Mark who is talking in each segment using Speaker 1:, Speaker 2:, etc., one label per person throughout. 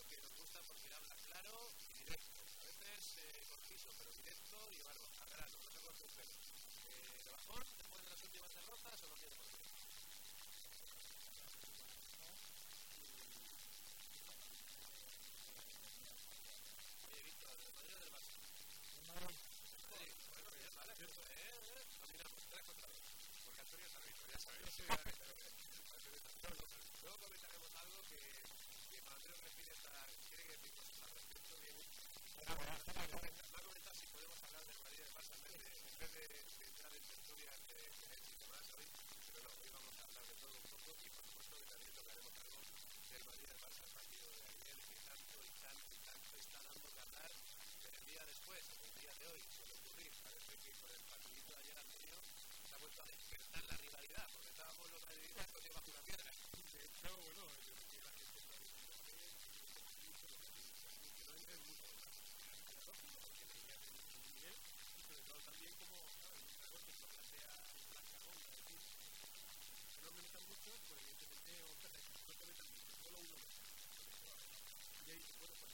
Speaker 1: porque nos gusta porque habla claro y directo. A veces eh, conciso, pero directo y barba, a grano, no se corta un pelo. Eh, ¿De bajón después de las últimas derrotas o tiene por qué? Oye, Víctor, ¿del Madrid o del Barça? Sí, bueno, bien, vale, cierto, eh, eh, dominamos, tres contra dos. Porque Antonio es árbitro, ya sabes. Luego comentaremos algo que, que para Andrés refiere estar, quiere que decir cosas al respecto. Bien. Me ha comentado si podemos hablar del Madrid del Barça en vez de, de, de entrar en tertulias de, de y demás hoy, pero no, hoy vamos a hablar de todo un poco y por supuesto que también tocaremos algo del Madrid del Barça el partido de ayer que tanto y tanto y tanto está dando que hablar el día después, el día de hoy, suele ocurrir, parece que con el partidito de ayer Antonio se ha vuelto a despertar la rivalidad, porque estábamos los madridistas con llevas una piedra.
Speaker 2: De hecho, bueno, yo creo que la gente está diciendo que no entra en mucho porque debería tener un nivel y sobre todo también como claro, el jugador que se plantea la cajón, es decir, mucho, pues evidentemente metan mucho, solo uno y ahí bueno, pues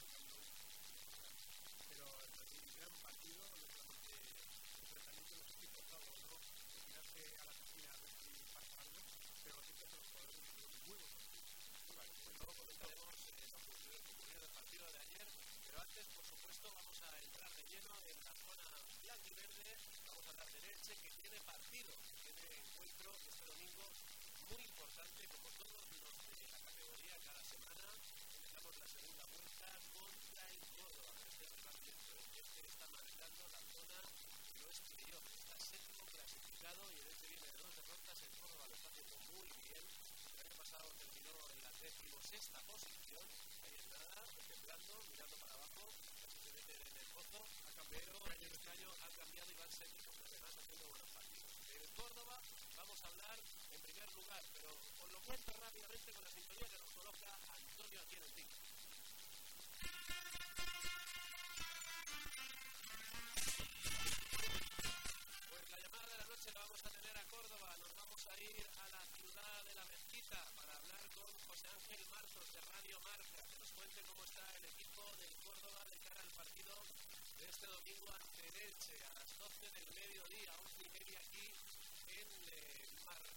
Speaker 2: pero el gran partido, no solamente el tratamiento de los equipos, no tirarse a la piscina a pasa algo, pero siempre que los jugadores muy buenos
Speaker 1: Vale, pues luego comentaremos lo que ocurrió del partido de ayer, pero antes, por supuesto, vamos a entrar de lleno en la zona blanca y verde, vamos a hablar de Elche, que tiene partido, que tiene encuentro este domingo muy importante, como todos los de la categoría cada semana, empezamos la segunda vuelta contra el Córdoba, este directo, este está marcando la zona que no es playoff, está séptimo clasificado y el Elche viene de dos derrotas, el Córdoba lo está haciendo muy bien, el año pasado terminó en la decimosexta posición, ahí es nada, contemplando, mirando para abajo, mete en el pozo, pero este año ha cambiado y va a seguir además haciendo buenos partidos. El Córdoba vamos a hablar en primer lugar, pero os lo cuento rápidamente con la sintonía que nos coloca Antonio ring. Pues la llamada de la noche la vamos a tener a Córdoba. Nos vamos a ir a la ciudad de la mezquita para hablar con José Ángel Marcos de Radio Marca, que nos cuente cómo está el equipo del Córdoba de cara al partido de este domingo ante el Elche a las 12 del mediodía, 11 y media aquí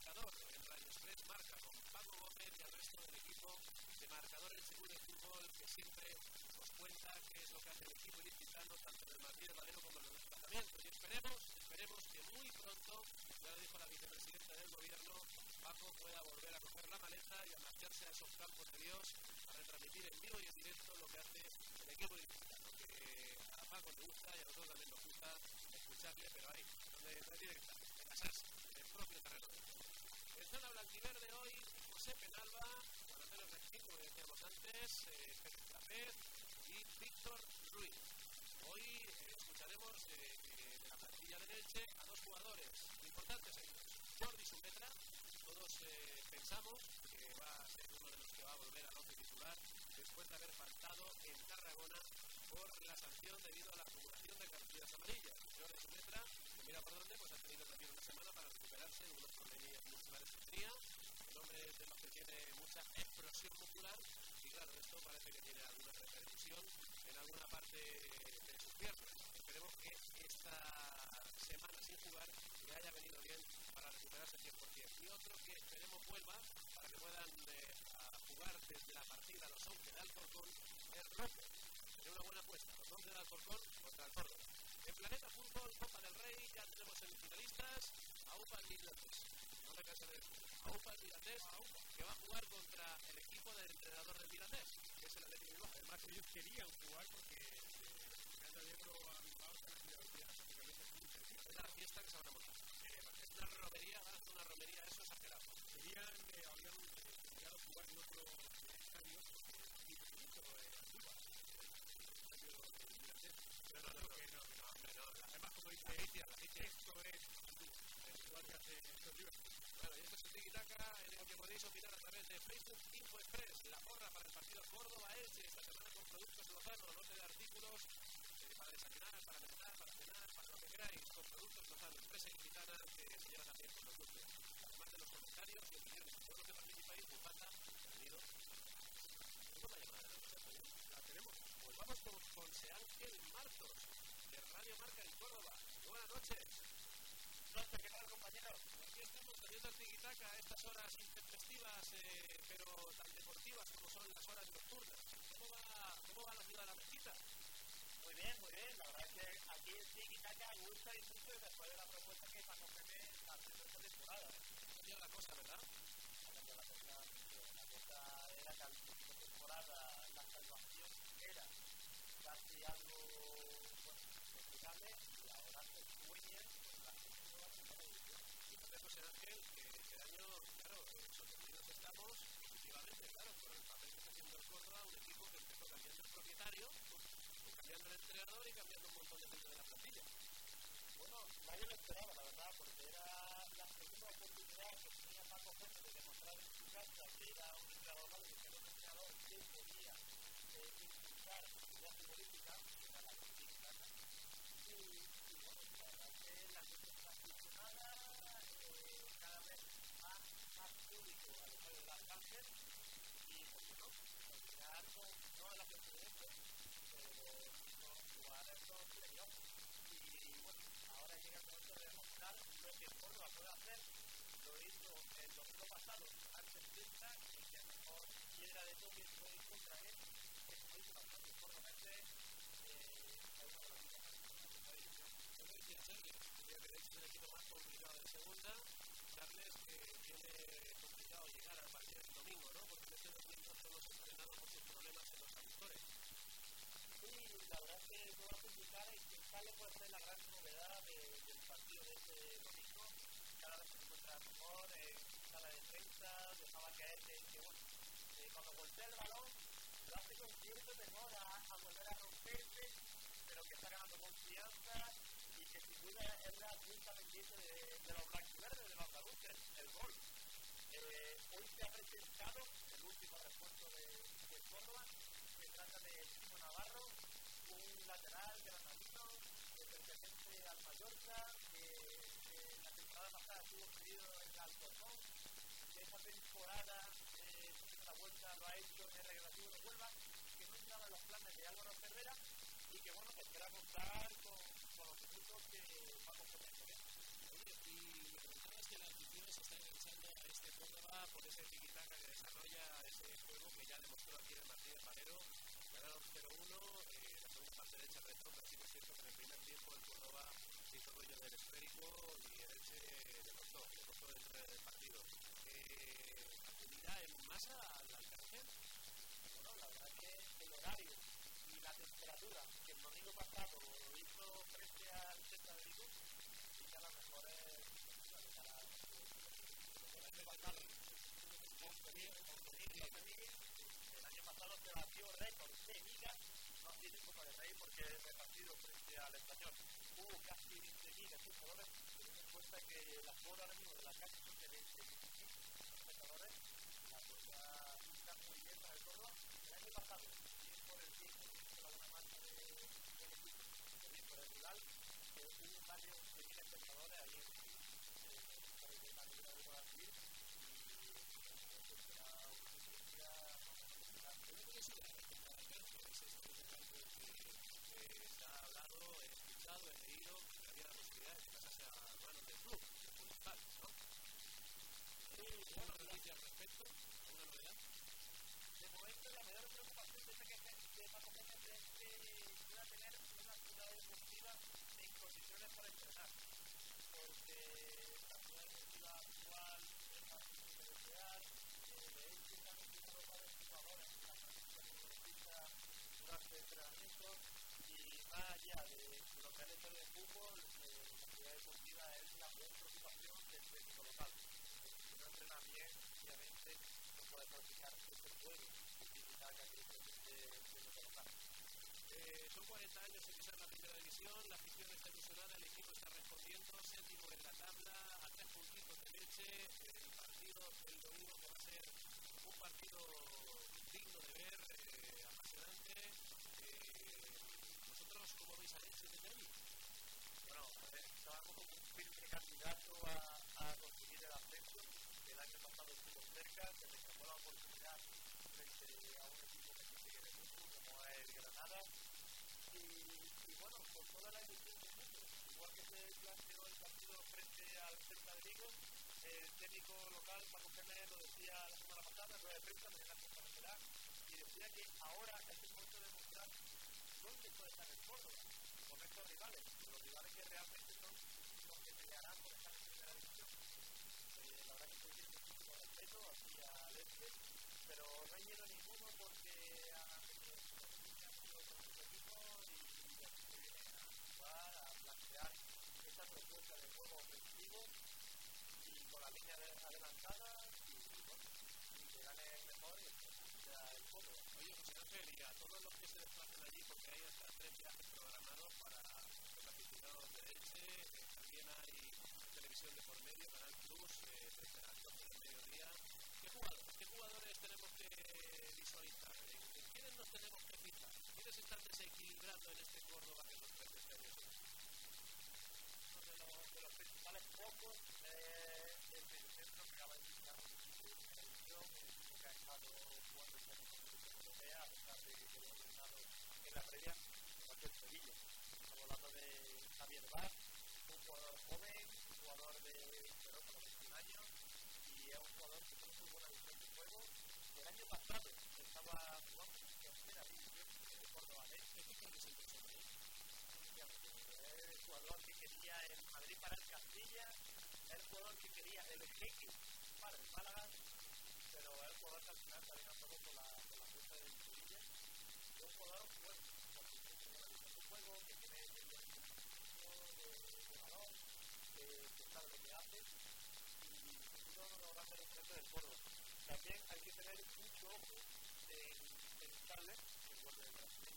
Speaker 1: marcador, en Radio Express Marca, con Paco Gómez y el resto del equipo de marcador el segundo de fútbol que siempre nos cuenta qué es lo que hace el equipo ilicitano, tanto en el Madrid Valero como en los desplazamientos. Y esperemos, esperemos que muy pronto, ya lo dijo la vicepresidenta del gobierno, Paco pueda volver a coger la maleta y a marcharse a esos campos de Dios a retransmitir en vivo y en directo lo que hace el equipo ilicitano, que a Paco le gusta y a nosotros también nos gusta escucharle, pero ahí, donde no es directa, en casarse, en el propio terreno. En zona blanquiverde hoy, José Penalba, Juan Antonio Resquín, como decíamos antes, eh, Pérez y Víctor Ruiz. Hoy eh, escucharemos eh, eh, de la plantilla de Elche a dos jugadores importantes ellos. Jordi Sumetra, todos pensamos que va a ser uno de los que va a volver al once titular después de haber faltado en Tarragona por la sanción debido a la acumulación de cartulinas amarillas. Jordi Sumetra, que mira por dónde, pues ha tenido también una semana para recuperarse de unos problemas musculares que tenía. El hombre es de los que tiene mucha explosión muscular y claro, esto parece que tiene alguna repercusión en alguna parte de sus piernas. Esperemos que esta semana sin jugar le haya venido bien para recuperarse 100%. Y otro que esperemos vuelva para que puedan eh, jugar desde la partida los 11 de Alcorcón es López. Sería una buena apuesta, los 11 de Alcorcón contra el Córdoba. En Planeta Fútbol, Copa del Rey, ya tenemos semifinalistas, AUPA Ligates. No me canso de decir. AUPA Ligates, que va a jugar contra el equipo del entrenador del Ligates, que es el Atlético de Bilbao.
Speaker 2: Además, ellos querían jugar porque han abierto a Bilbao están haciendo los días prácticamente.
Speaker 1: Es la fiesta que se van a montar. Es una romería, van a hacer una romería, eso es exagerado.
Speaker 2: Querían, eh, habían jugar en otro estadio,
Speaker 1: Galicia.
Speaker 2: esto es igual que hace estos días.
Speaker 1: Bueno, y esto es el Tiki-Taka, en el que podéis opinar a través de Facebook Info Express, la porra para el partido Córdoba-Elche, esta semana con productos lozanos, lote de artículos eh, para desayunar, para merendar, para cenar, para lo que queráis, con productos lozanos, empresa ilicitana que se lleva también con los dulces. Además de los comentarios y opiniones, todos los que participáis, bufanda, bienvenido. ¿Cómo va a llamar a la con José Ángel Martos, de Radio Marca en Córdoba. Buenas noches.
Speaker 3: Noches, ¿qué tal, compañero?
Speaker 1: Aquí estamos teniendo el tiquitaca a estas horas intempestivas, eh, pero tan deportivas como son las horas nocturnas. ¿Cómo va, cómo va la ciudad de la mezquita?
Speaker 3: Muy bien, muy bien. La verdad es que aquí el tiquitaca gusta y mucho después de la propuesta que Paco Pepe haciendo esta temporada.
Speaker 1: Ha la cosa, ¿verdad?
Speaker 3: Ha cambiado la cosa, la cosa era que al principio de temporada la salvación era casi algo bueno, explicable
Speaker 1: José Ángel, que este año, claro, sorprendidos estamos, efectivamente, claro, por el papel que está haciendo el Córdoba, un equipo que empezó cambiando el propietario, cambiando el entrenador y cambiando un montón de gente de la plantilla.
Speaker 3: Bueno, nadie lo esperaba, la verdad, porque era la segunda oportunidad que tenía Paco Pepe de demostrar en su casa que era un entrenador malo que era un entrenador que podía eh, impulsar la futbolística, que era la política. Y, Arcángel y, bueno, al final no, a la precedente, pero no jugar estos playoffs. Y bueno, ahora llega el momento de demostrar lo que Córdoba puede hacer. Lo hizo el domingo pasado antes de esta, y que mejor piedra de toque fue contra él, que Córdoba este, eh, es
Speaker 1: que que es el equipo más complicado de segunda, que tiene complicado llegar al partido domingo, ¿no? Porque en este momento solo se enfrentaron muchos problemas en los actores.
Speaker 3: Sí, la verdad es que no va a complicar y quizás le puede ser la gran novedad de, del partido de este domingo. Cada vez se encuentra mejor en sala de prensa, dejaba caer que, que bueno, cuando golpea el balón lo hace con cierto temor a, a volver a romperse, pero que está ganando confianza y que sin duda es la punta pendiente de, de los blanquiverdes, de los andaluces, el gol. Eh, hoy se ha presentado el último refuerzo de, de Córdoba, se trata de Timo Navarro, un lateral granadino que pertenece al Mallorca, que, que la temporada pasada estuvo cedido en el Alcorcón, esta temporada eh, la vuelta lo ha hecho en el recreativo de Huelva, que no entraba en los planes de Álvaro Cervera y que bueno, que espera contar con, con los minutos que vamos a tener.
Speaker 1: Y que la afición se está enganchando a este Córdoba por ese tiquitaca que desarrolla ese juego que ya demostró aquí en Martínez Valero. Ganaron 0-1, eh, la segunda parte de hecha retro, pero sí que es cierto que en el primer tiempo el Córdoba se hizo dueño del esférico y el Elche le costó, le costó dentro del partido. Eh, ¿Acudirá en masa al Alcángel?
Speaker 3: Bueno, la verdad que el horario y la temperatura que el domingo pasado hizo frente al centro de Vigo, y que a año pasado. El año pasado se batió récord de liga, no tiene de frente al español hubo casi 20 ligas y jugadores, teniendo de la calle son de 20 espectadores, la cosa está muy bien para. El año pasado, bien por el tiempo, por alguna marcha de, del equipo, bien por el rival, eh, hubo varios de mil espectadores ahí en el de la Liga de Guadalajara y eso será una noticia
Speaker 1: Es campo que eh, se ha hablado, he escuchado, he leído que había la posibilidad de que pasase a manos del club, del municipal, ¿no? ¿Alguna noticia al respecto? ¿Alguna novedad?
Speaker 3: de momento la mayor preocupación de que de Paco Gómez es que pueda tener una ciudad deportiva en condiciones para entrenar porque la ciudad deportiva actual es más difícil de desear eh, de hecho están utilizando varios jugadores la práctica futbolística durante entrenamientos y más allá de lo que es el estadio de fútbol eh, la ciudad deportiva es la mayor preocupación del técnico local si no entrena bien obviamente no puede practicar este juego utilizar que aquí se de colocar.
Speaker 1: Eh, son 40 años en pisar la primera división, la afición está ilusionada, el equipo está respondiendo, séptimo en la tabla, a tres puntitos de leche, el partido del domingo que va a ser un partido digno de ver, eh, apasionante. Eh, ¿Vosotros cómo veis a Leche desde ahí?
Speaker 3: Bueno, eh, estábamos como un firme candidato a, a conseguir el ascenso, el año pasado estuvo cerca, se le escapó la oportunidad frente a un equipo que sigue de grupo, como es el Granada, y, bueno, con toda la ilusión del mundo, igual que se planteó el partido frente al Celta de Vigo, el técnico local, Paco Jiménez, lo decía la semana pasada, en rueda de prensa, mañana comparecerá, y decía que ahora es el momento de demostrar dónde puede estar el Córdoba, con estos rivales, los rivales que realmente son los que pelearán por estar en primera división. Eh, la verdad que estoy tiene muchísimo respeto hacia el este, pero no hay miedo ninguno porque a esa propuesta de juego ofensivo y con la línea adelantada y, bueno, y que gane el mejor y
Speaker 1: Oye, José Ángel, y a todos los que se desplacen allí, porque hay hasta tres viajes programados para los aficionados de Elche, eh, también hay televisión de por medio, Canal Plus, eh, desde las 12 del mediodía. ¿Qué jugadores, ¿Qué jugadores tenemos que visualizar? ¿En, quiénes nos tenemos que fijar? ¿Quiénes están desequilibrando en este Córdoba que nos puede este año?
Speaker 3: principales focos eh, el centro que acaba de visitar de que lo hemos estado en la previa, igual que el Sevilla. Estamos hablando de Javier Vaz, un jugador joven, un jugador de pero con 21 años, y es un jugador que tiene muy buena visión de juego. El año pasado estaba jugando en tercera división de Córdoba que que se el jugador que quería el Madrid para el Castilla, el jugador que quería el Jeque para el Málaga, pero el jugador que al final andó con la, con la del Sevilla. Y un jugador porque tiene un juego, que tiene de, de balón, que, lo que hace, y duda uno de del Córdoba. También hay que tener mucho ojo en, en Charles, que el que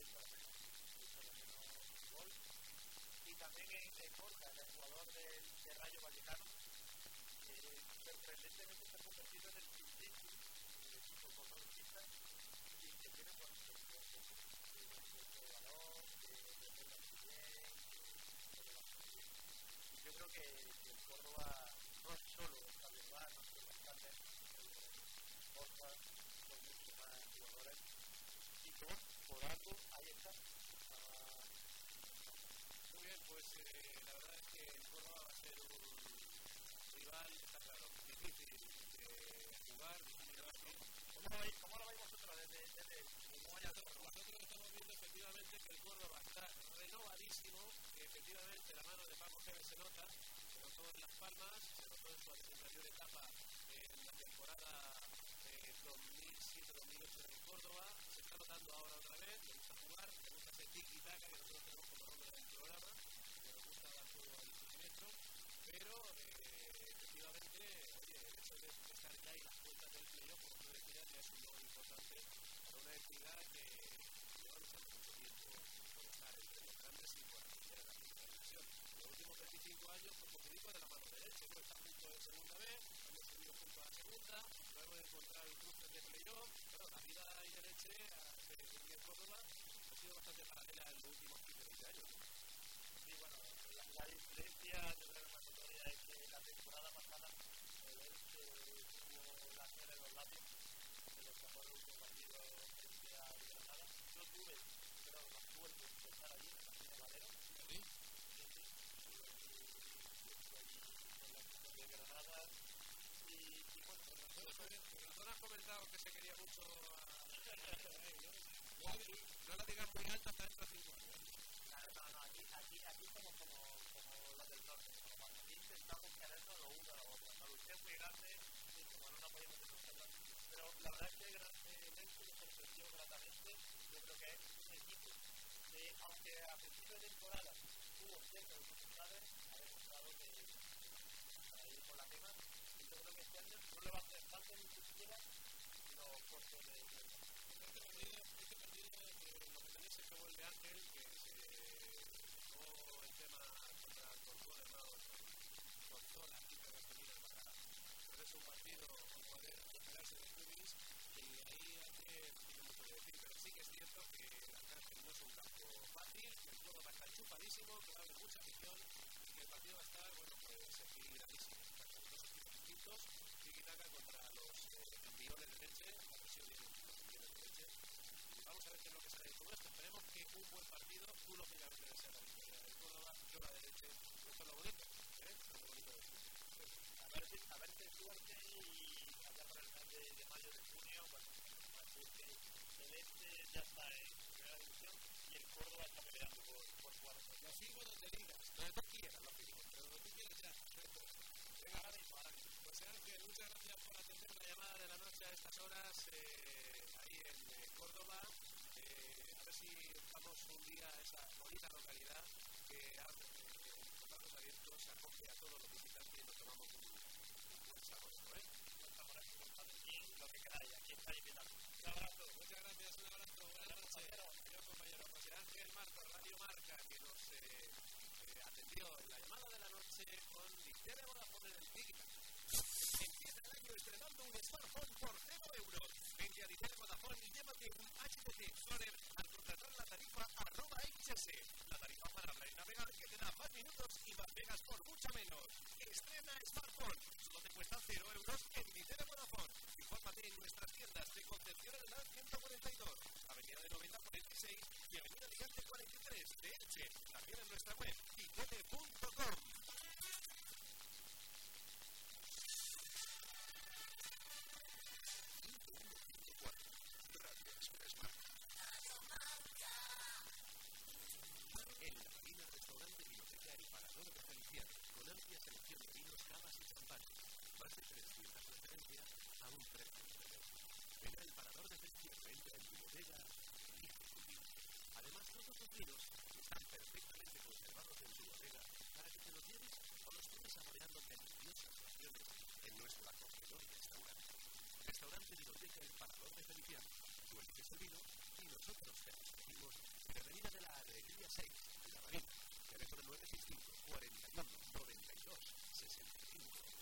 Speaker 3: es también en Borja, el jugador del, de Rayo Vallecano, que sorprendentemente se ha convertido en el principio del equipo cordobesista y que tiene buen de de de la bien. Y yo creo que, el Córdoba no es solo esta verdad, no solo Carles, Borja, son muchos más jugadores y que por algo ahí está
Speaker 1: pues eh, la verdad es que el Córdoba va a ser un rival, está claro, difícil de jugar, difícil de.
Speaker 3: ¿Cómo, lo veis, ¿Cómo lo veis vosotros desde, desde
Speaker 1: Nosotros estamos viendo efectivamente que el Córdoba está renovadísimo, que efectivamente la mano de Paco Gémez se nota, se notó en Las Palmas, se notó en su anterior etapa en la temporada eh, 2007-2008 en Córdoba, se está notando ahora otra vez, le gusta jugar, le gusta ese tiki-taka que nosotros tenemos como nombre del programa, que nos gusta dar juego al instrumento, pero eh, efectivamente, oye, el hecho de estar ya en las cuentas del playoff, como tú decías, ya es un logro importante para una entidad que lleva mucho tiempo estar entre los grandes y por la primera división. Los últimos 25 años, pues Federico de la mano derecha, no está junto de segunda vez, hemos subido junto a la segunda, lo hemos encontrado incluso en el playoff, pero la vida y derecha de Córdoba ha sido bastante paralela en los últimos 15-20 años.
Speaker 3: Sí, bueno, la, la diferencia, yo creo que es que la temporada pasada el Elche tuvo la cera de los labios de los mejores últimos partidos frente a Granada. Yo tuve, pero la suerte de estar allí en la Valero.
Speaker 1: ¿Sí?
Speaker 3: Sí, sí. Estuve allí con la Cine de Granada. Y, y bueno, pues nosotros...
Speaker 1: Has comentado que se quería mucho a... No la digas muy alta hasta dentro de 5 años.
Speaker 3: No, no, aquí, aquí, aquí somos como, como del norte. Aquí intentamos querernos lo uno a lo otro. La lucha es muy grande y como no podemos. La verdad es que nos sorprendió gratamente. Yo creo que es un equipo que, aunque a principio de temporada tuvo ciertas dificultades, ha demostrado que para ir por la quema. Y yo creo que este año no le va a hacer falta ni siquiera los puestos de
Speaker 1: partido, eh, lo que tenéis es que vuelve Ángel, que se tomó el tema contra de de ponerse un partido con poder de Cubis, y ahí hay que mucho que decir, pero sí que es cierto que la cárcel no es un campo fácil, que el juego va a estar chupadísimo, que va a haber mucha afición, y que el partido va a estar, bueno, pues equilibradísimo. Dos equipos distintos, tiki-taka contra los eh, enviones de leche, la versión de los enviones de leche qué es lo que sale de todo esto. Esperemos que un buen partido, tú lógicamente deseas la victoria del Córdoba, yo la derecha, esto es lo bonito, ¿eh? Lo bonito de.
Speaker 3: A ver a ver y de, de mayo, de junio, bueno, así que el este ya está en primera división y el Córdoba está peleando por, por jugar.
Speaker 1: Lo sigo donde digas, donde tú quieras, lo pero donde tú quieras ya. Venga, ahora mismo, ahora mismo. Pues Ángel, muchas gracias por atender la llamada de la noche a estas horas eh, ahí en eh, Córdoba. Eh, a ver si vamos un día a esa bonita localidad que abre los abiertos, acoge a todos los visitantes y nos tomamos un, un buen sabroso, ¿eh?
Speaker 3: Estamos aquí por aquí, lo que queráis, aquí estáis invitados. Un abrazo.
Speaker 1: Muchas gracias, un abrazo, buenas noches. Adiós, compañero José Ángel Marcos, Radio Marca, que nos eh, eh, atendió en la llamada de la noche con Victoria Vodafone en el Tigre. Empieza el año estrenando un smartphone por 0 euros. A Ditel Vodafone y llévate un HTC Explorer al contratar la tarifa arroba XS. La tarifa para hablar y navegar que te da más minutos y más megas por mucho menos. Estrena smartphone. Solo te cuesta 0 euros
Speaker 4: un precio. Ven al Parador de en. Además, todos los están perfectamente conservados en tu bodega para que te los lleves o los puedes saboreando deliciosas raciones en nuestro acogedor restaurante. Restaurante Vinoteca El Parador de Feliciano. Tú eliges el vino y nosotros te lo servimos en Avenida de la Alegría 6, en La Marina. Teléfono 965 41 92 65.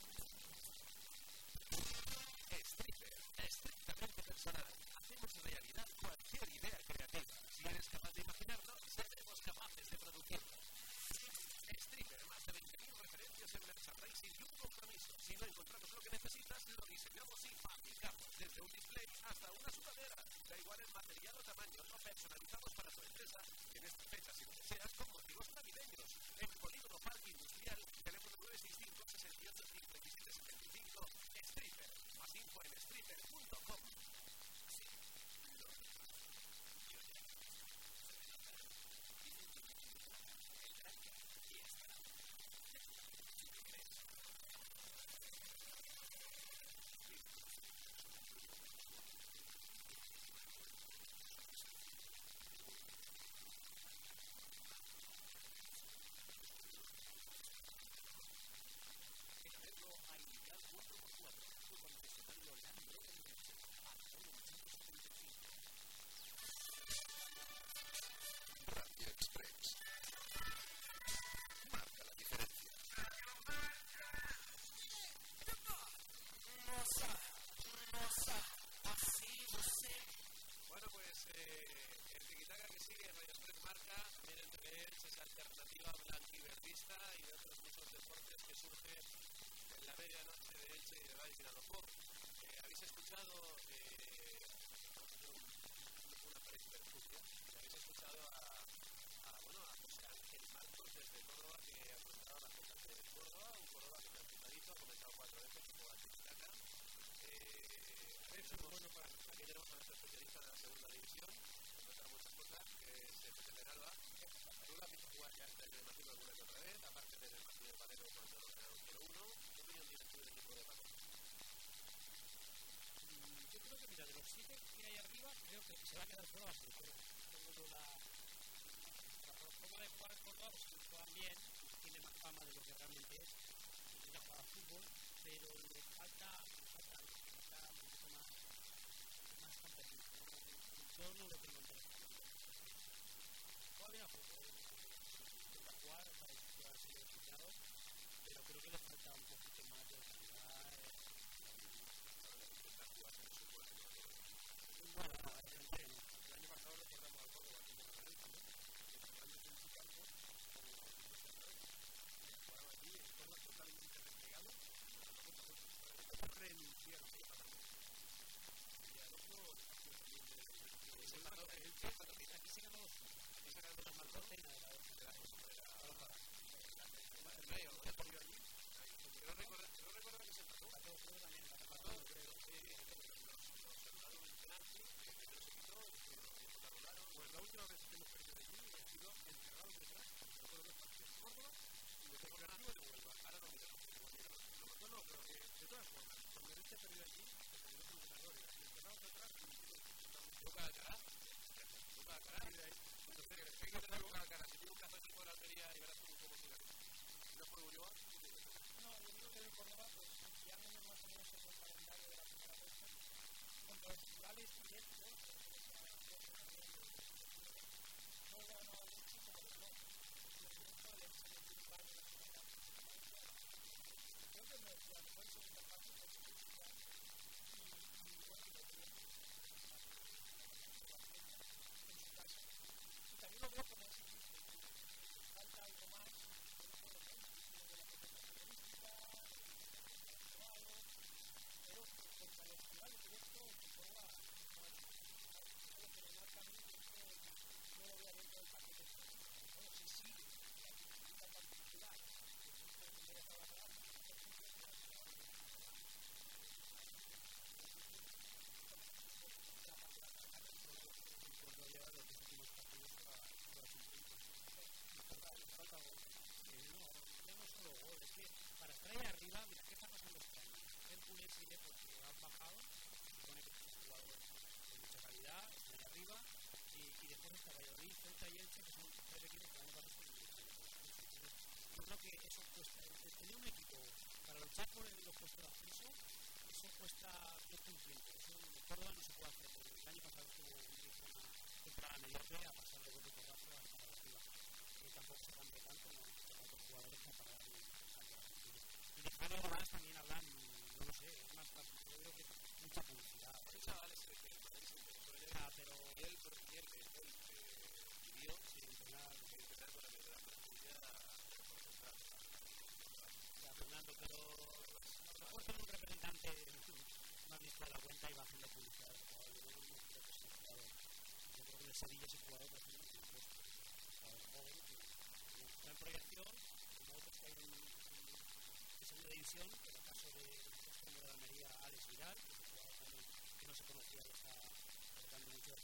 Speaker 4: Stripper, estrictamente personal. Hacemos realidad cualquier idea creativa. Si eres capaz de imaginarlo, seremos capaces de producirlo. Stripper, más de 20.000 referencias en merchandising y un compromiso. Si no encontramos lo que necesitas, lo diseñamos y fabricamos. Desde un display hasta una sudadera. Da igual el material o tamaño, lo personalizamos para tu empresa. En estas fechas, si lo deseas, con motivos navideños. En Polígono Parque Industrial, teléfono 965 68 57 stripper.com. En
Speaker 2: va la forma de jugar Córdoba, que juegan bien, tiene más fama de lo que realmente es, intenta jugar fútbol, pero le falta, le falta, más, más. Yo no lo tengo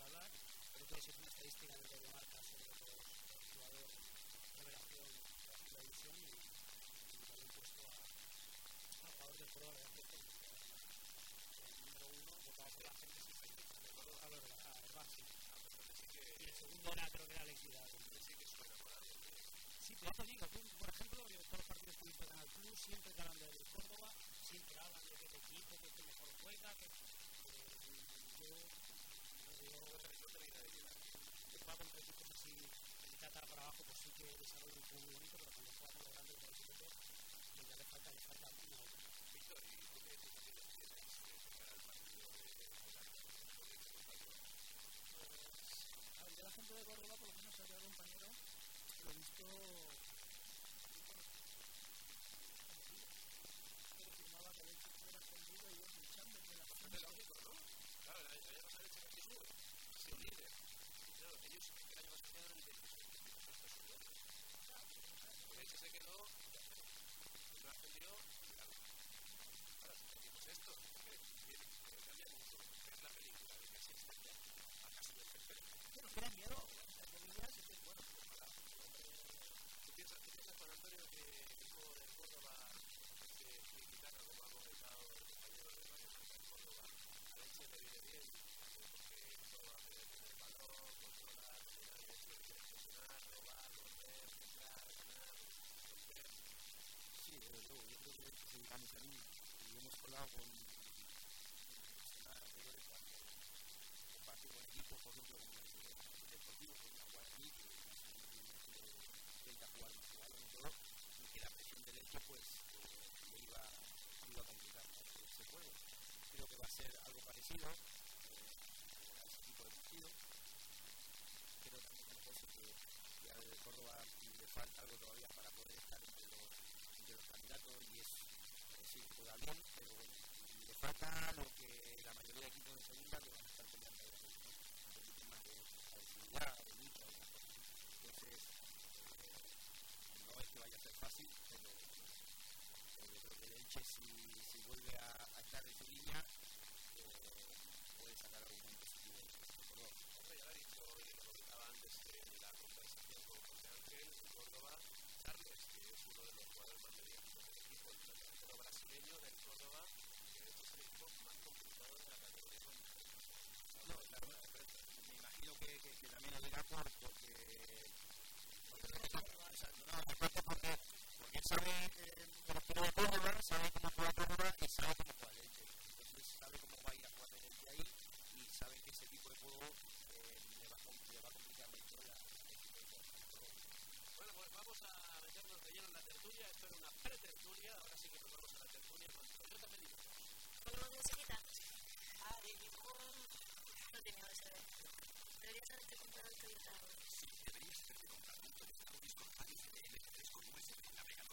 Speaker 2: hablar. Creo
Speaker 5: una estadística de sobre los, de y, el número este, la gente. Y el segundo era creo que era la equidad.
Speaker 6: Sí,
Speaker 5: pero digo, por ejemplo, todos los partidos que Canal siempre hablan de Córdoba, siempre hablan para abajo, pues sí que desarrolla un juego muy bonito, pero cuando falta, falta.
Speaker 6: Víctor, ¿y tú qué de que partido de Pues,
Speaker 1: a ver, la gente de Córdoba, por lo menos había compañero, lo he visto
Speaker 7: juego. Creo que va a ser algo parecido eh, a ese tipo de partido. Creo también que, al Córdoba le falta algo todavía para poder estar entre los, entre los candidatos y es, es sí, juega bien, pero bueno, le falta lo que la mayoría de equipos de segunda que van a estar peleando de ¿no? Entonces, temas de agresividad, de lucha, de Entonces, eh, no es que vaya a ser fácil, pero Elche, si, si vuelve a, a, estar en su línea, eh, puede sacar positivo de.
Speaker 1: Hombre, ya lo he dicho y lo comentaba antes en la conversación con José Ángel, Córdoba, Charles, que es uno de los jugadores más mediáticos del equipo, el delantero brasileño del Córdoba, que es el equipo más complicado de la categoría con
Speaker 7: no, claro, me imagino que, que, que también porque, porque, no, aparte porque, porque sabe cómo y sabe cómo. Entonces sabe cómo va a ir a jugar el Elche ahí y sabe que ese tipo de juego le, va a, complicar mucho la,
Speaker 1: Bueno, pues vamos a meternos de lleno en la tertulia. Esto era una pre-tertulia. Ahora sí que nos vamos a la tertulia con Toyota
Speaker 8: no. Deberías haberte comprado el
Speaker 4: Sí, deberías haberte comprado un Toyota Auris con Auris CDL3 con USB, navegador integrado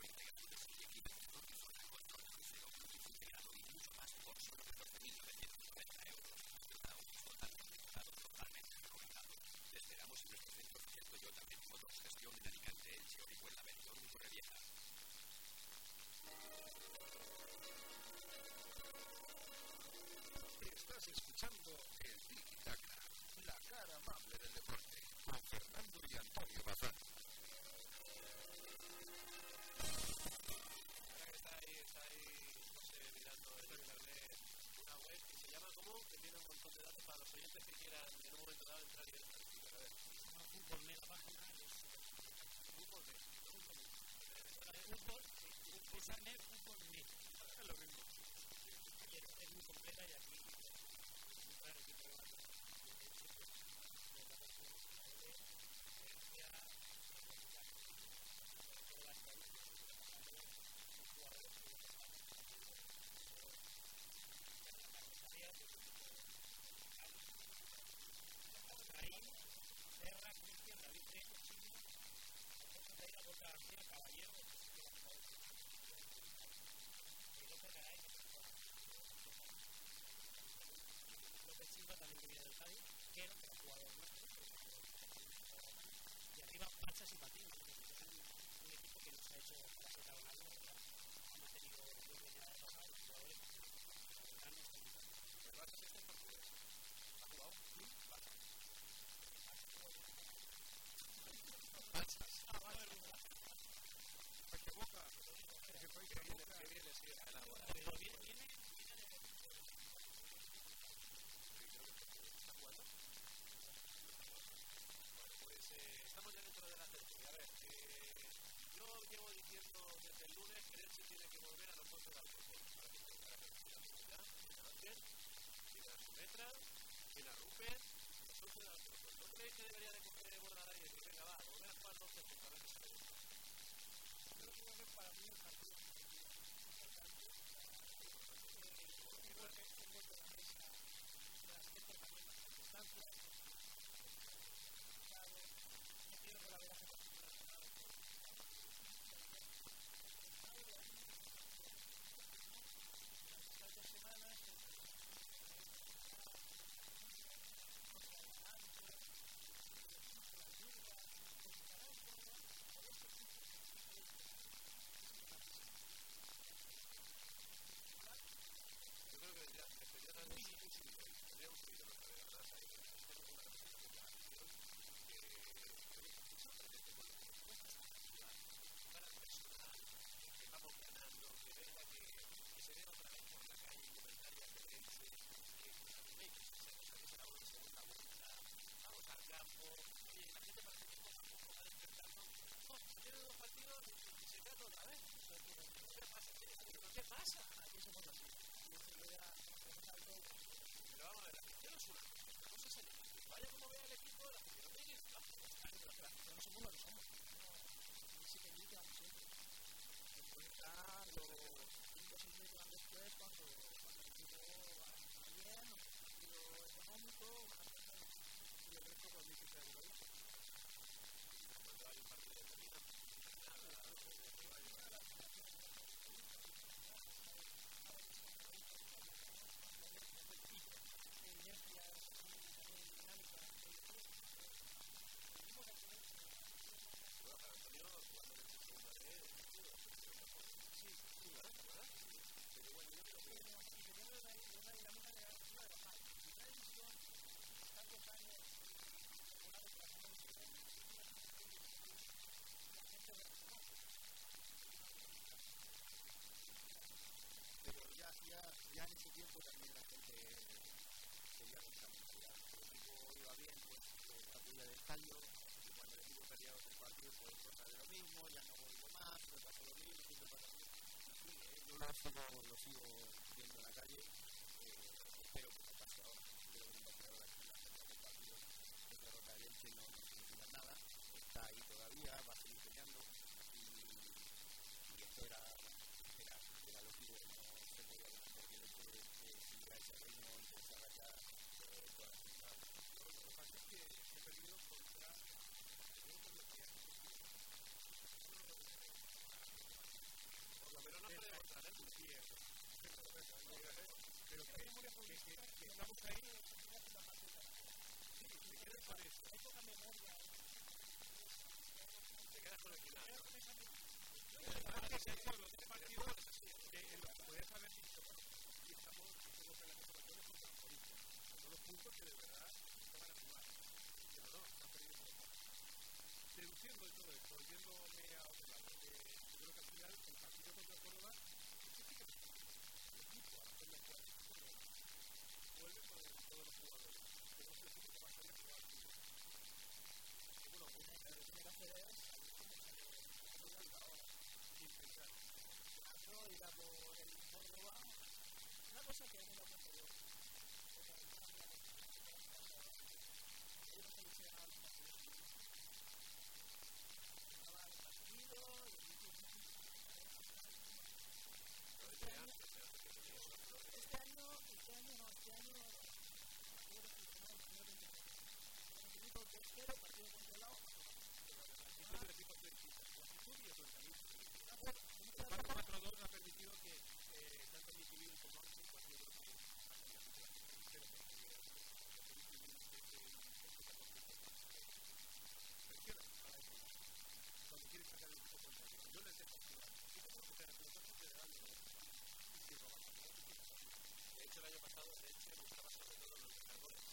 Speaker 9: Estás escuchando el Tiki Taka, la cara amable del deporte, con Fernando y Antonio Bazán.
Speaker 1: Está ahí, está ahí, no sé, mirando en internet una web que se llama como que tiene un montón de datos para los oyentes que quieran en un momento dado entrar y entrar. A ver.
Speaker 5: Fútbol Mega página
Speaker 1: Fútbol de
Speaker 5: fútbol, pulsarme fútbol net.
Speaker 1: es lo mismo.
Speaker 5: Es muy completa y aquí
Speaker 1: sido, lo
Speaker 5: sigo
Speaker 1: por
Speaker 2: eso. Hay poca memoria. Te quedas con
Speaker 1: el final.
Speaker 2: En los que podías haber tan bonitas. Son los puntos que de verdad se van no, están perdidos por el de todo esto, yéndome a creo que el
Speaker 5: una cosa que no conseguido.
Speaker 2: Gracias. del
Speaker 1: año pasado, de hecho, en Bucaramanga sobre todo
Speaker 5: los carbones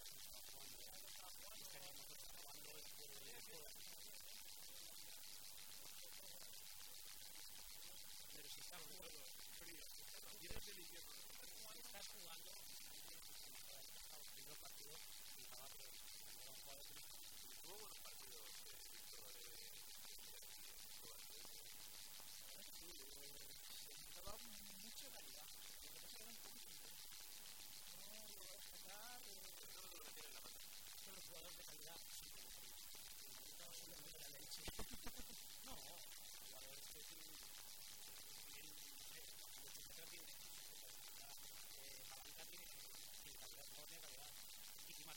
Speaker 5: jugando y estaba
Speaker 1: Tuvo unos partidos, Víctor,
Speaker 5: daba mucha calidad. Lo que pasa era un poco No logró destacar.
Speaker 1: Pero no lo que tiene la mano.
Speaker 5: Son los jugadores de calidad. No, no, no,
Speaker 1: no, no, no,
Speaker 5: no,
Speaker 10: no, no,
Speaker 5: no, no,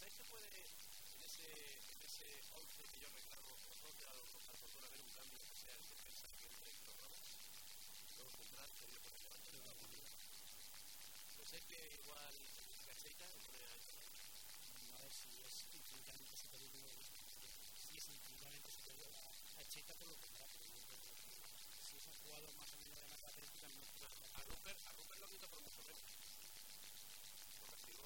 Speaker 10: ¿Pensáis que puede, en ese, en ese 11 que yo reclamo, por dos grados por San Fortuna, haber un cambio que sea en defensa que entre en programas? Luego comprar, que yo por el levante de la Unión. ¿Pensáis que igual Cacheita puede A
Speaker 5: ver si es infinitamente superior, si es infinitamente superior a Cacheita, por pues lo que está, si es un jugador más o menos de más características, no puede
Speaker 10: A Rupert, a Rupert lo quito por mucho menos.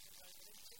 Speaker 1: circumcised, but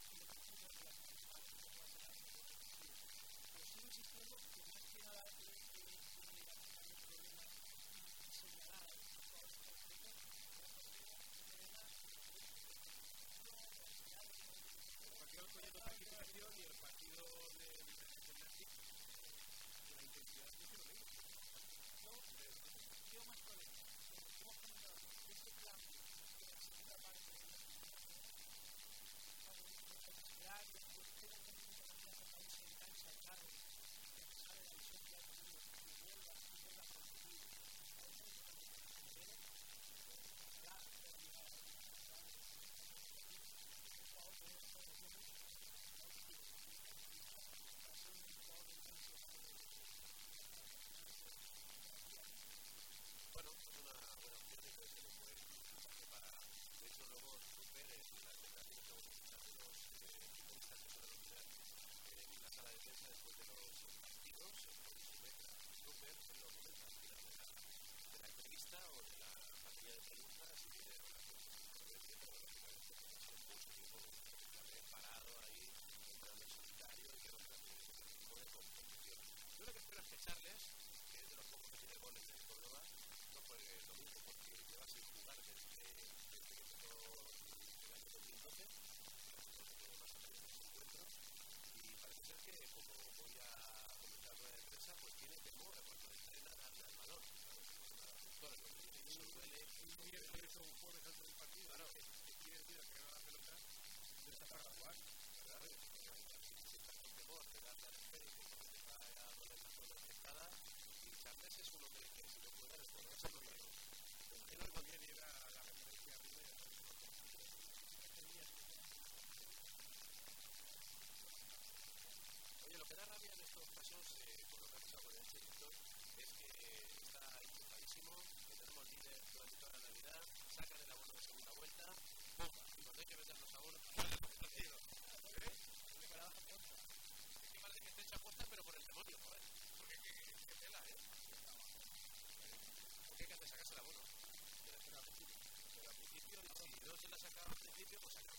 Speaker 1: Dios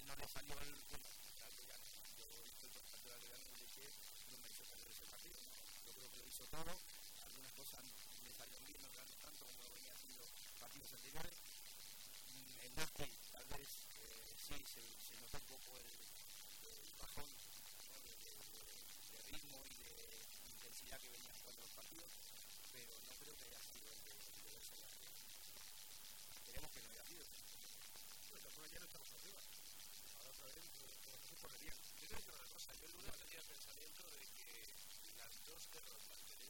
Speaker 1: no
Speaker 7: le salió al Allegano. Yo hice el partido de Allegano y dije, no me hizo perder ese partido. Yo creo que lo hizo todo. Algunas cosas le salieron bien, no tanto como lo venía haciendo partidos anteriores. Mm, en Norte, tal vez, eh, sí, se, se, notó un poco el, el bajón ¿no? de, de, de, ritmo y de intensidad que venía jugando los partidos, pero no creo que haya sido el de, el de Esperemos que no haya sido.
Speaker 2: Pues, ya no estamos arriba.
Speaker 1: Yo creo que una cosa, yo el lunes tenía el pensamiento de que las dos derrotas de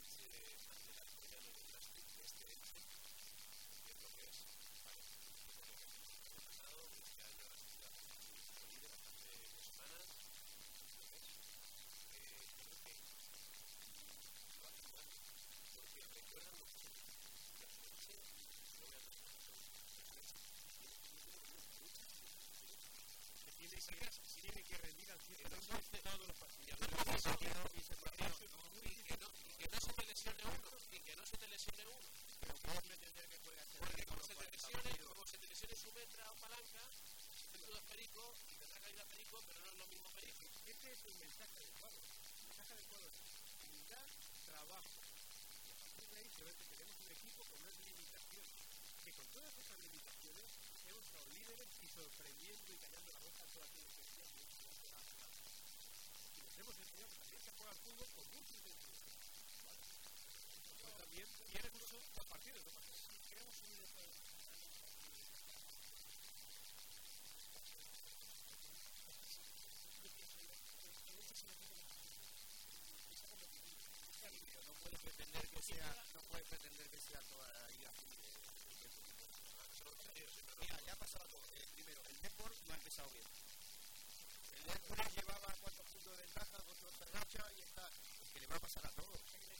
Speaker 7: está bien. El Hércules llevaba cuatro puntos de ventaja y está, es que le va a pasar a todos.
Speaker 2: El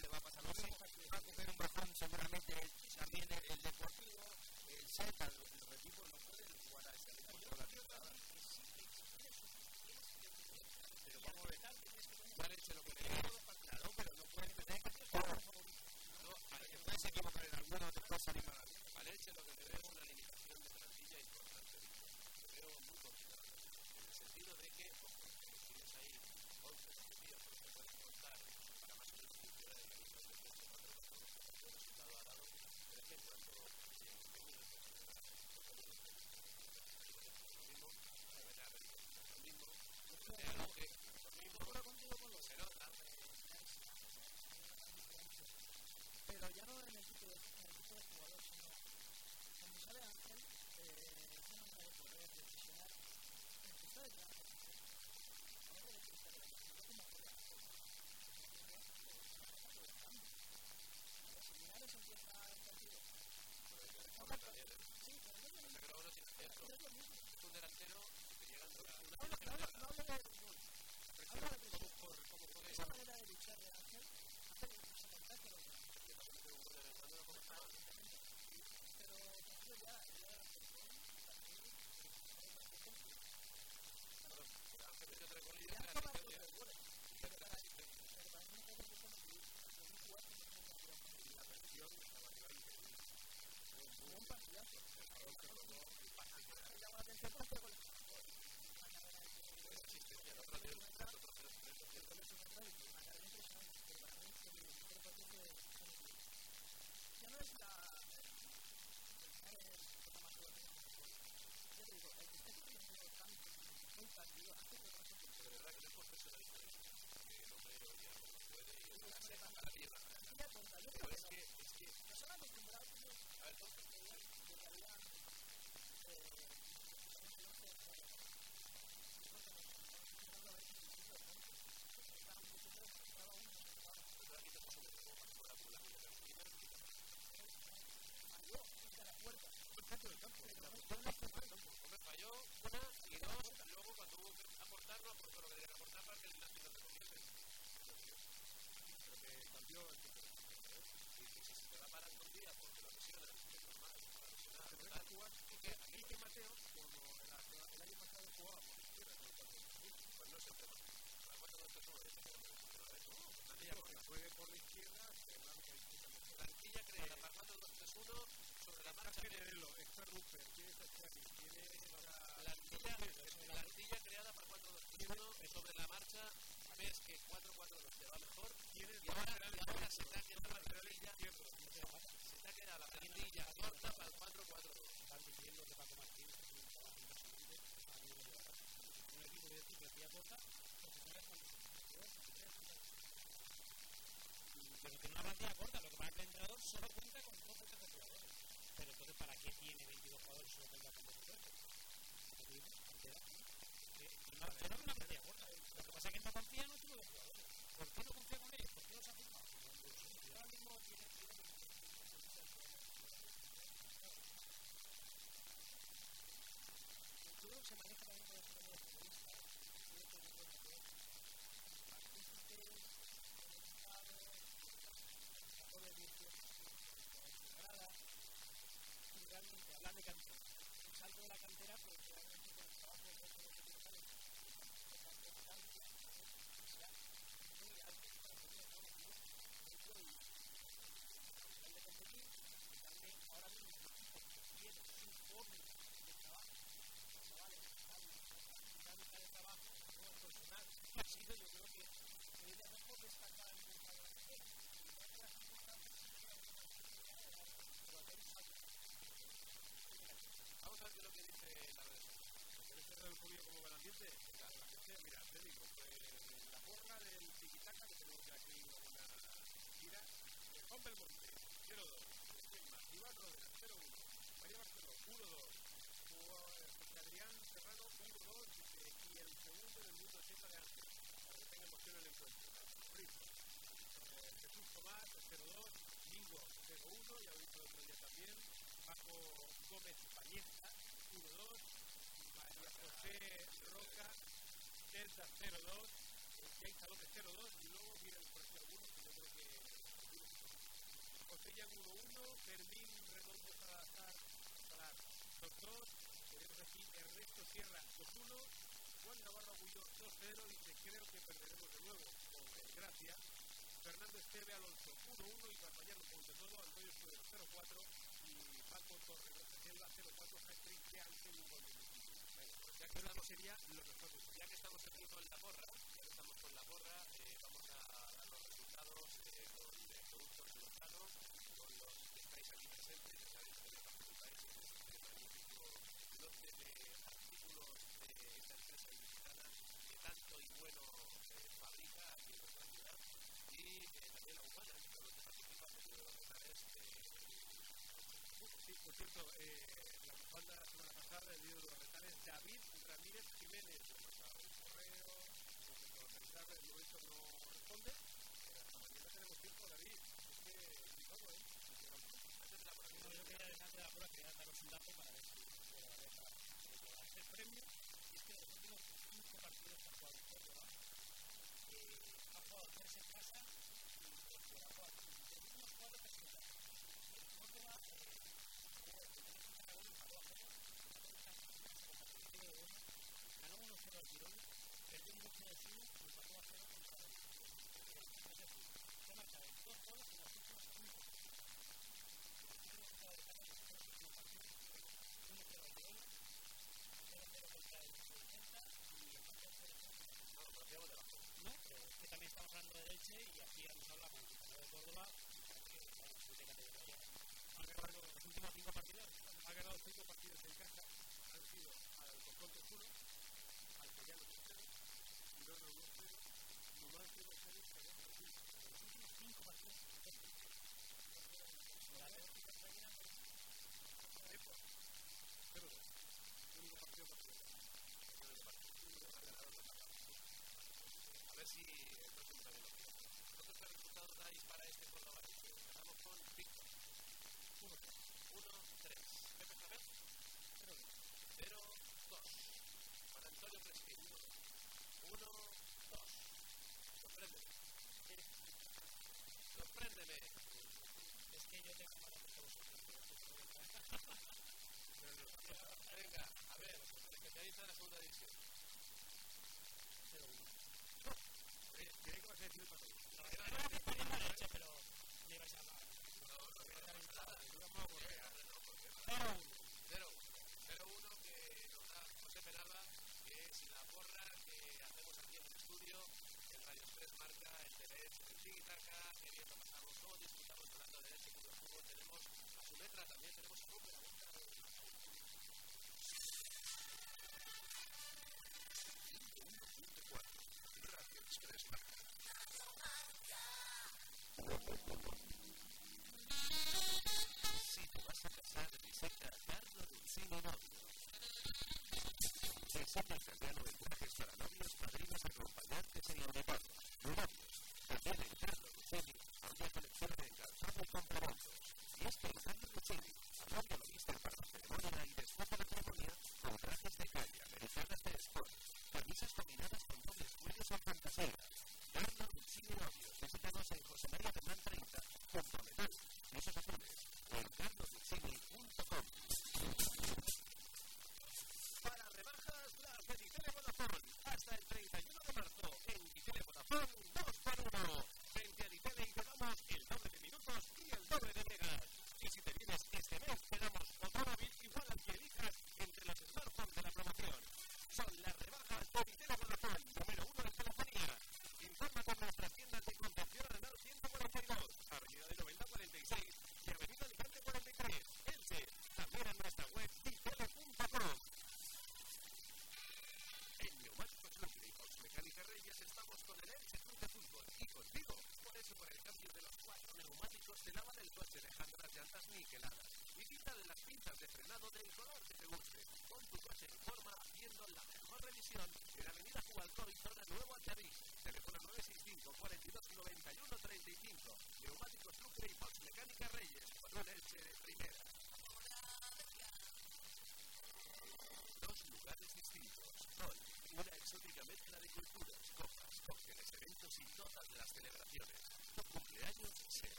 Speaker 1: le va a pasar. Va
Speaker 5: a coger un bajón seguramente también el, el Deportivo, el
Speaker 2: Celta, necessity cierra Copulo, pues Juan Navarro Bullo 2-0 y se creo que perderemos de nuevo, con desgracia. Fernando Esteve Alonso 1-1 y Carmañano Pontesodo, Antonio Suero 0-4 y Paco Torres Selva 0-4, Hattrick de Ángel y
Speaker 1: Bueno, pues ya que hablamos
Speaker 2: sería los pues, resultados.
Speaker 1: Ya que estamos aquí con la borra, ya que estamos con la borra, eh, vamos a dar los resultados eh, con el producto resultado, con los que estáis aquí presentes.
Speaker 2: Por cierto, eh, la bufanda la semana pasada del libro de los retales, David Ramírez Jiménez, un correo, de momento no responde, pero hasta mañana tenemos tiempo, David, es que todo, ¿eh?
Speaker 1: Antes de la
Speaker 5: prueba, yo quería dejar de la prueba, quería daros un dato para ver si llevar ese premio, y es que los últimos cinco partidos que ha jugado el Córdoba, eh, ha jugado tres en casa y ha jugado cuatro en casa. El Córdoba eh, 0 al el también estamos hablando de Elche y aquí nos de Córdoba
Speaker 1: se traslado del cine novio. Exámenes de verano en
Speaker 4: trajes para novios, padrinos, acompañantes
Speaker 1: en el deporte.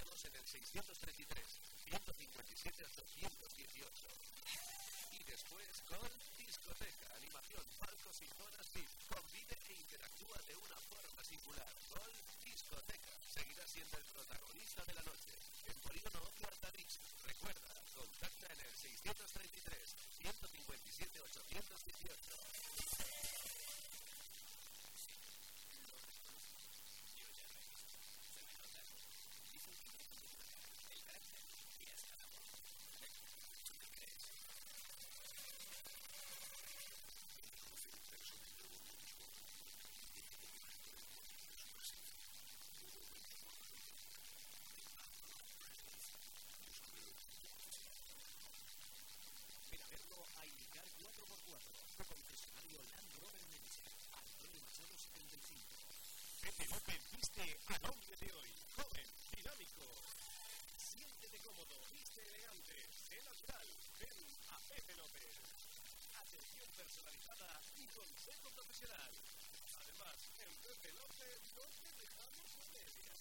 Speaker 1: En el 633-157-818. Y después con discoteca, animación, palcos y zonas VIP. Convive e interactúa de una forma singular. con Discoteca seguirá siendo el protagonista de la noche. En Polígono Cartadix. Recuerda, contacta en el 633 157 818.
Speaker 2: al hombre de hoy, joven, dinámico. Siéntete cómodo, viste elegante, sé natural, ven a Pepe López. Atención personalizada y consejo profesional. Además, en Pepe López no dejamos a medias.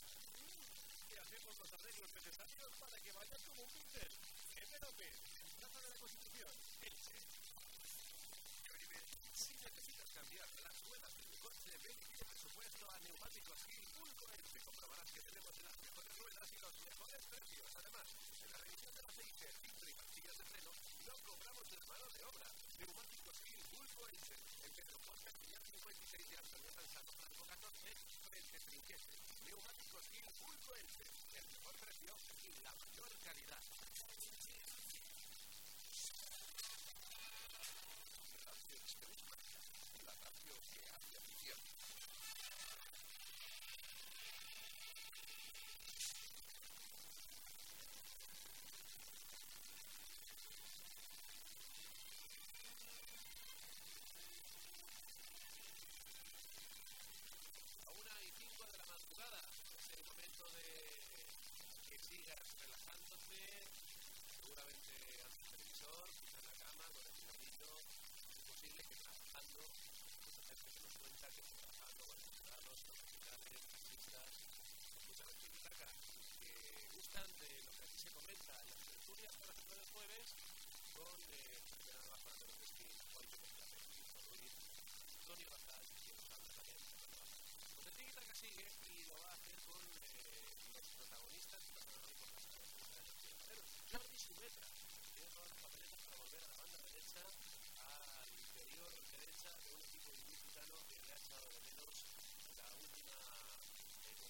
Speaker 2: Y hacemos los arreglos necesarios para que vayas como un pincel. Pepe López, Plaza de la Constitución, Elche.
Speaker 1: Si necesitas cambiar las ruedas de tu coche, ven y pide presupuesto a Neumáticos Gil donde comprobarás que tenemos las mejores ruedas y los mejores precios. Además, en la revisión del aceite, filtro y pastillas de freno, no cobramos el mano de obra. Neumáticos Gil, Bulbo, Ensen, en Pedro Costa, Villar 56 de Antonio San Francisco 14, frente Trinquete. Neumáticos Gil, Bulbo, Ensen.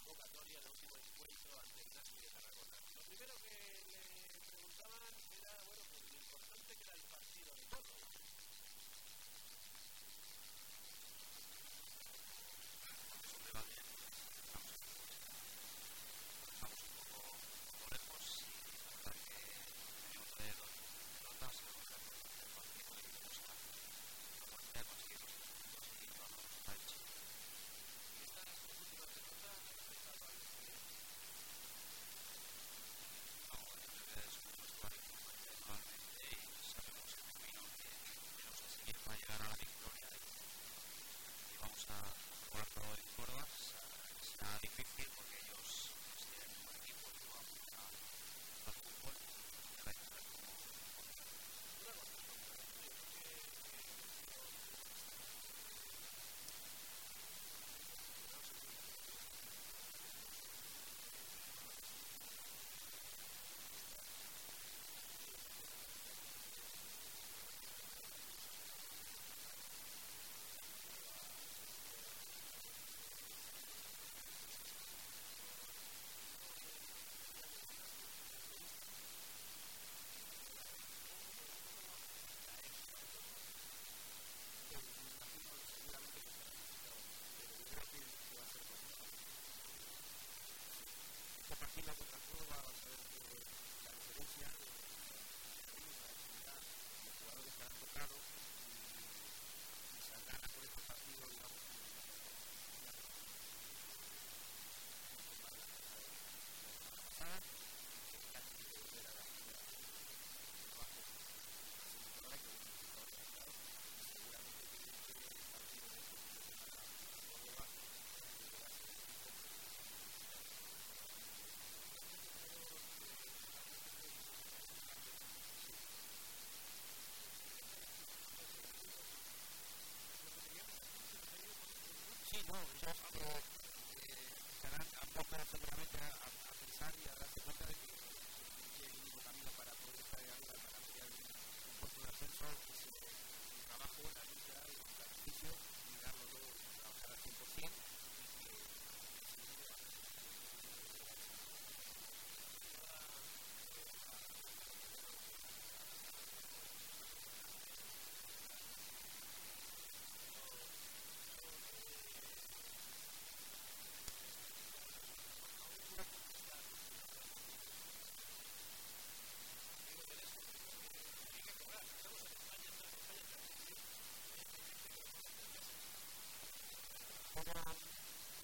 Speaker 1: convocatoria último encuentro ante el de Lo primero que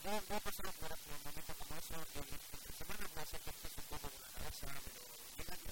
Speaker 9: Yo,
Speaker 7: por el momento, como eso, en la semana
Speaker 10: me la
Speaker 5: cabeza, pero
Speaker 1: llegan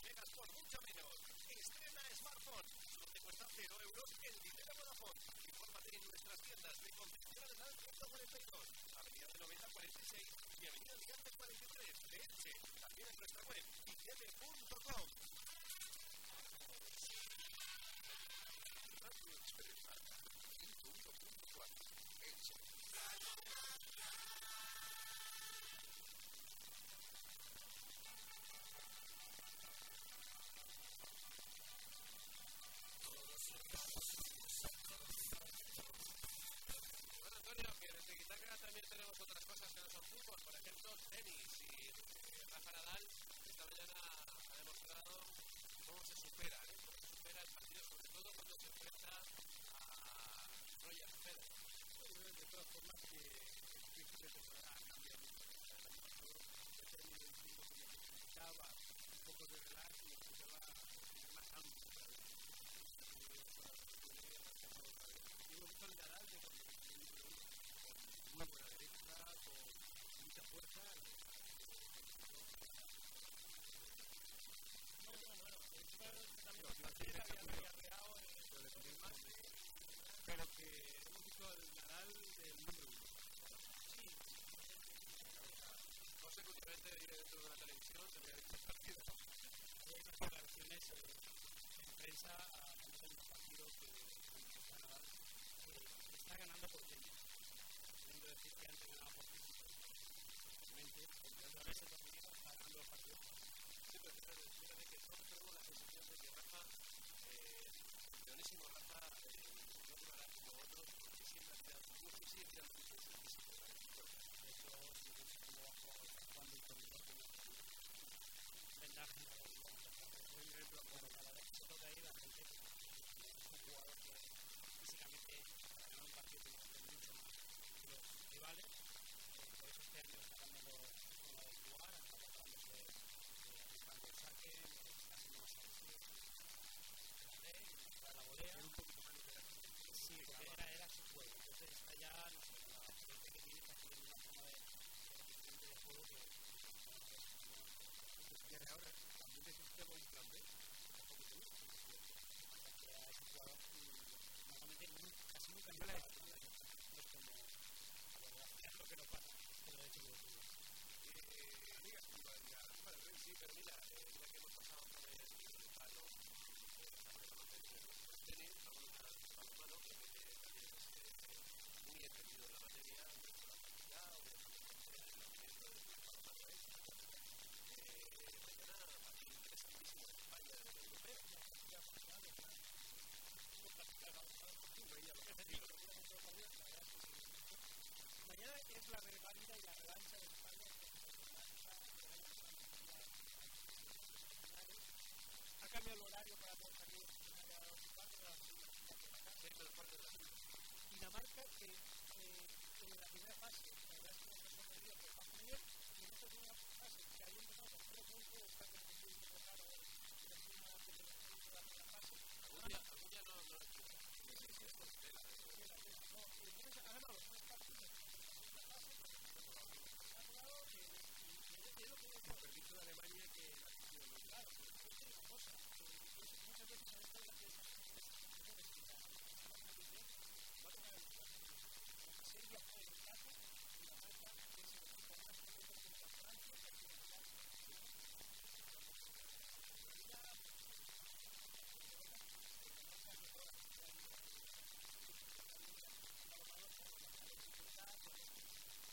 Speaker 1: pagas por mucho menos. Estrena smartphone. Solo te cuesta 0 euros el dinero de la Vodafone. Infórmate en nuestras tiendas de concesionario de 42, Avenida de 90 46 y Avenida de 43 de Elche. También en nuestra web,
Speaker 2: itv.com.
Speaker 10: pero que hemos visto al Nadal del número uno. Sí.
Speaker 5: Consecutivamente, dentro de la televisión se veía estos partidos.
Speaker 2: Hay declaraciones en prensa a los partidos que Nadal está ganando por tiempo. Queriendo decir que antes ganaba por tiempo. Realmente, otra pues, vez se está ganando los partidos
Speaker 5: siempre te traigo, fíjate que todos tenemos la sensación de que Rafa, eh, Leonísimo Rafa, eh, no durará como otros, porque siempre ha quedado muy difícil, que muy difícil físico.
Speaker 2: De hecho, si yo estoy bajo cuando el torneo vendaje, por ejemplo, cada vez que se toca ir, la gente
Speaker 10: idea.
Speaker 2: un poquito más
Speaker 10: Sí, era, era su juego. Entonces esta ya, no sé, la gente que tiene está una forma de, de, juego que...
Speaker 2: Y ahora también necesitamos un plan B. Tampoco tenemos.
Speaker 10: que a ese jugador normalmente casi nunca no le es como es lo que nos pasa pero hecho
Speaker 1: Eh, amigas, sí, pero mira, eh, ya que hemos pasado por el palo, eh, tenis, vamos a pasar mano, que también es muy entendido en la materia, de la capacidad o del movimiento del balonmano eh, mañana partido interesantísimo en España del europeo.
Speaker 10: ya pasado Mañana es la revancha y la revancha de España ha cambiado el horario para poder salir a las 4 de la Dinamarca que eh, en la primera fase la verdad es que se y en esta segunda fase que ahí empezamos con 0 puntos está consiguiendo a la de la primera fase
Speaker 1: Algún día no,
Speaker 10: tres partidos en la fase, ha ganado y que
Speaker 2: El de Alemania que
Speaker 10: claro, es una cosa. Muchas veces se está la que esas mujeres que la va a tomar el Serbia fue el caso y la marca que es el equipo más potente contra Francia que tiene el caso.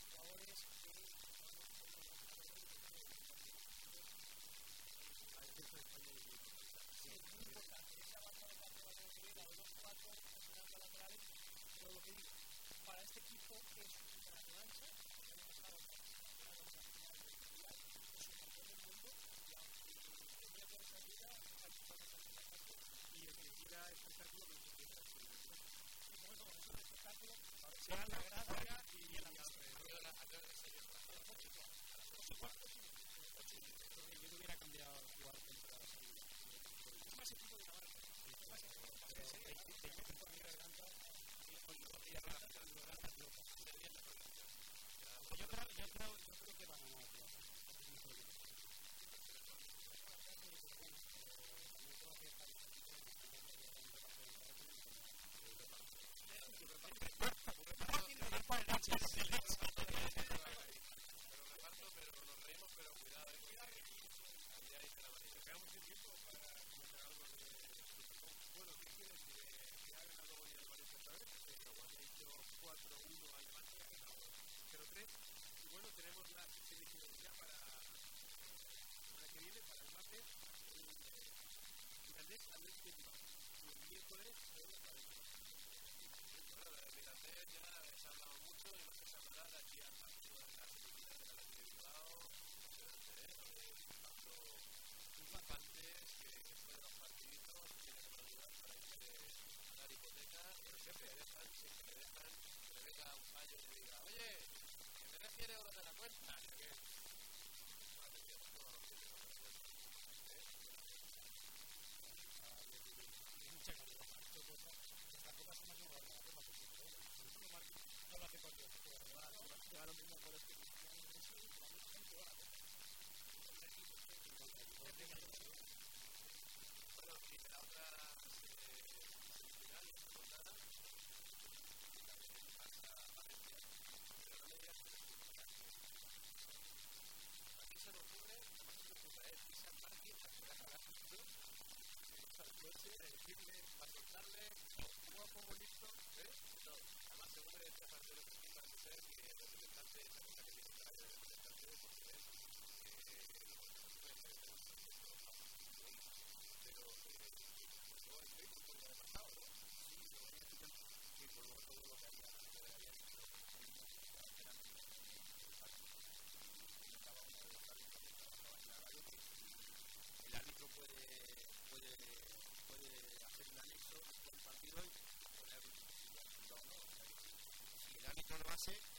Speaker 10: jugadores que Sí, es muy importante. Esa banda de cuatro laterales que viene, los cuatro funcionando laterales, pero lo que digo, para este equipo que es una revancha, el año pasado es un campeón del mundo y aunque por la parte
Speaker 2: y el que quiera espectáculo que se quiera
Speaker 10: y con eso, el espectáculo, será la gracia y el.
Speaker 1: ¿A qué hora sería?
Speaker 10: A las ocho y cuarto. A las ocho y cuarto. Porque yo hubiera cambiado a jugar contra la salida. Es más equipo de Navarra. Es más equipo de Navarra. Mi garganta y la garganta loca. Yo creo, yo creo, yo creo que van a ganar.
Speaker 1: Pero
Speaker 2: 4-1 al Alemania, ganado 0-3. Y bueno, tenemos las semifinales ya para la que viene, para el martes. Atlético de Bilbao. Y el miércoles.
Speaker 1: Bueno, de Mirandés ya se ha hablado mucho y no se hablará de aquí al fallo y diga, oye, que me des 100 euros de la cuenta. Madre mía, pues no lo tiene la cuenta.
Speaker 10: mucha calidad. Esta copa es una nueva la copa que se puede. Por eso no marca. No lo hace cualquier equipo. Lleva los mismos goles que
Speaker 1: Bueno, y la otra semifinal, jornada, pasa a Valencia, pero no me digas ¿A qué se le ocurre? Además se le ocurre a él, irse al parque, a jugar a la juventud, irse al coche, decirle, para soltarle, guapo, bonito, ¿eh? No, el pero
Speaker 7: todo lo había, el árbitro puede, puede, puede hacer un anexo del partido poner no, no, o sea, si el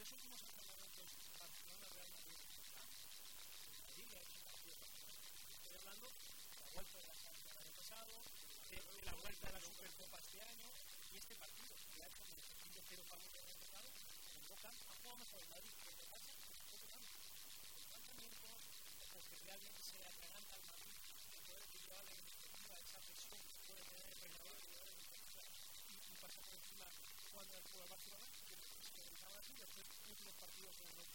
Speaker 10: dos últimos Barcelona, Real Madrid. En pues un Estoy hablando de la vuelta de la Champions del año pasado, de la vuelta de la Supercopa este año, y este partido, que ha hecho el partido 0 para el año pasado, a jugar más Madrid, porque pasa otro. El planteamiento, porque realmente se atraganta al Madrid, poder que la iniciativa, esa presión que puede tener el entrenador, y pasa por encima cuando el
Speaker 11: jugador va a
Speaker 1: real family.